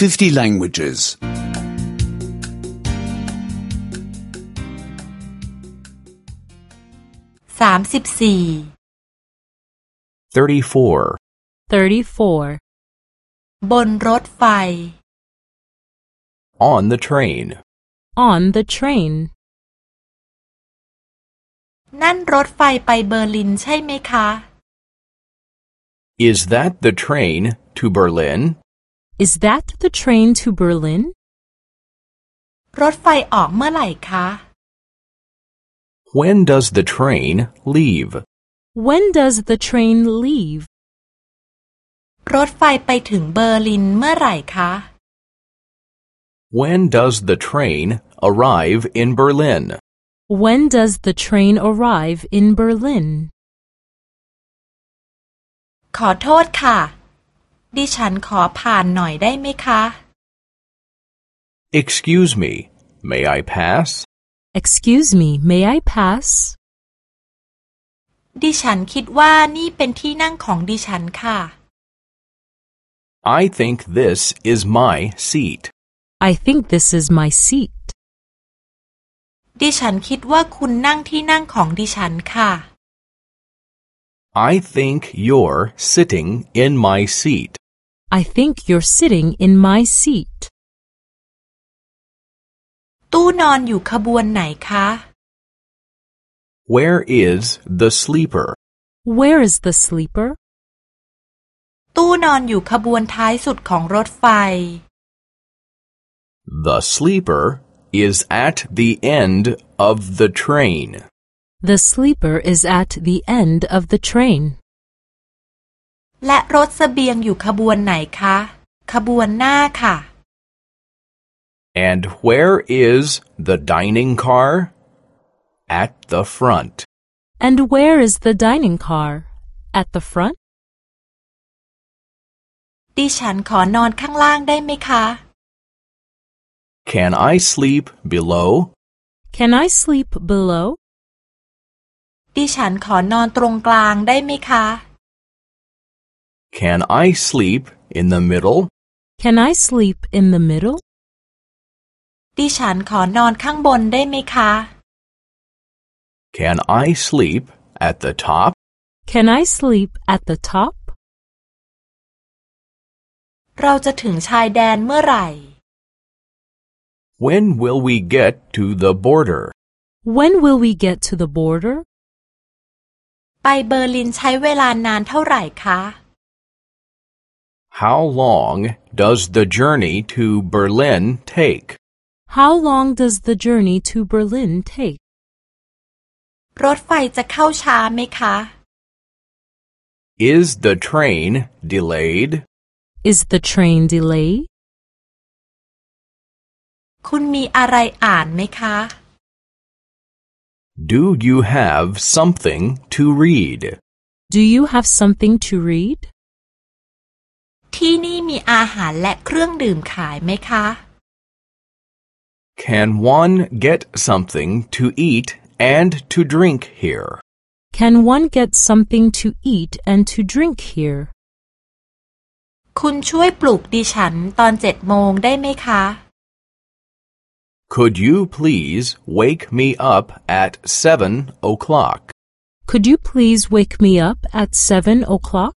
50 languages. สามสิบสี่ 34. 34. บนรถไฟ On the train. On the train. นั่นรถไฟไปเบอร์ลินใช่ไหมคะ Is that the train to Berlin? Is that the train to Berlin? รถไฟออกเมื่อไหร่คะ When does the train leave? When does the train leave? รถไฟไปถึงเบอร์ลินเมื่อไหร่คะ When does the train arrive in Berlin? When does the train arrive in Berlin? ขอโทษค่ะ ดิฉันขอผ่านหน่อยได้ไหมคะ Excuse me, may I pass? Excuse me, may I pass? ดิฉันคิดว่านี่เป็นที่นั่งของดิฉันค่ะ I think this is my seat. I think this is my seat. ดิฉันคิดว่าคุณนั่งที่นั่งของดิฉันค่ะ I think you're sitting in my seat. I think you're sitting in my seat. ตู้นอนอยู่ขบวนไหนคะ Where is the sleeper? Where is the sleeper? ตู้นอนอยู่ขบวนท้ายสุดของรถไฟ The sleeper is at the end of the train. The sleeper is at the end of the train. และรถเสบียงอยู่ขบวนไหนคะ ขบวนหน้าค่ะ And where is the dining car? At the front. And where is the dining car? At the front? ดิฉันขอนอนข้างล่างได้ไหมคะ Can I sleep below? Can I sleep below? ดิฉันขอนอนตรงกลางได้ไหมคะ Can I sleep in the middle? Can I sleep in the middle? ดิฉันขอนอนข้างบนได้ไหมคะ Can I sleep at the top? Can I sleep at the top? เราจะถึงชายแดนเมื่อไหร่ When will we get to the border? When will we get to the border? ไปเบอร์ลินใช้เวลานานเท่าไหร่คะ How long does the journey to Berlin take? How long does the journey to Berlin take? รถไฟจะเข้าช้าไหมคะ Is the train delayed? Is the train delayed? คุณมีอะไรอ่านไหมคะ Do you have something to read? Do you have something to read? ที่นี่มีอาหารและเครื่องดื่มขายไหมคะ Can one get something to eat and to drink here? Can one get something to eat and to drink here? คุณช่วยปลุกดิฉันตอนเจ็ดโมงได้ไหมคะ Could you please wake me up at seven o'clock? Could you please wake me up at seven o'clock?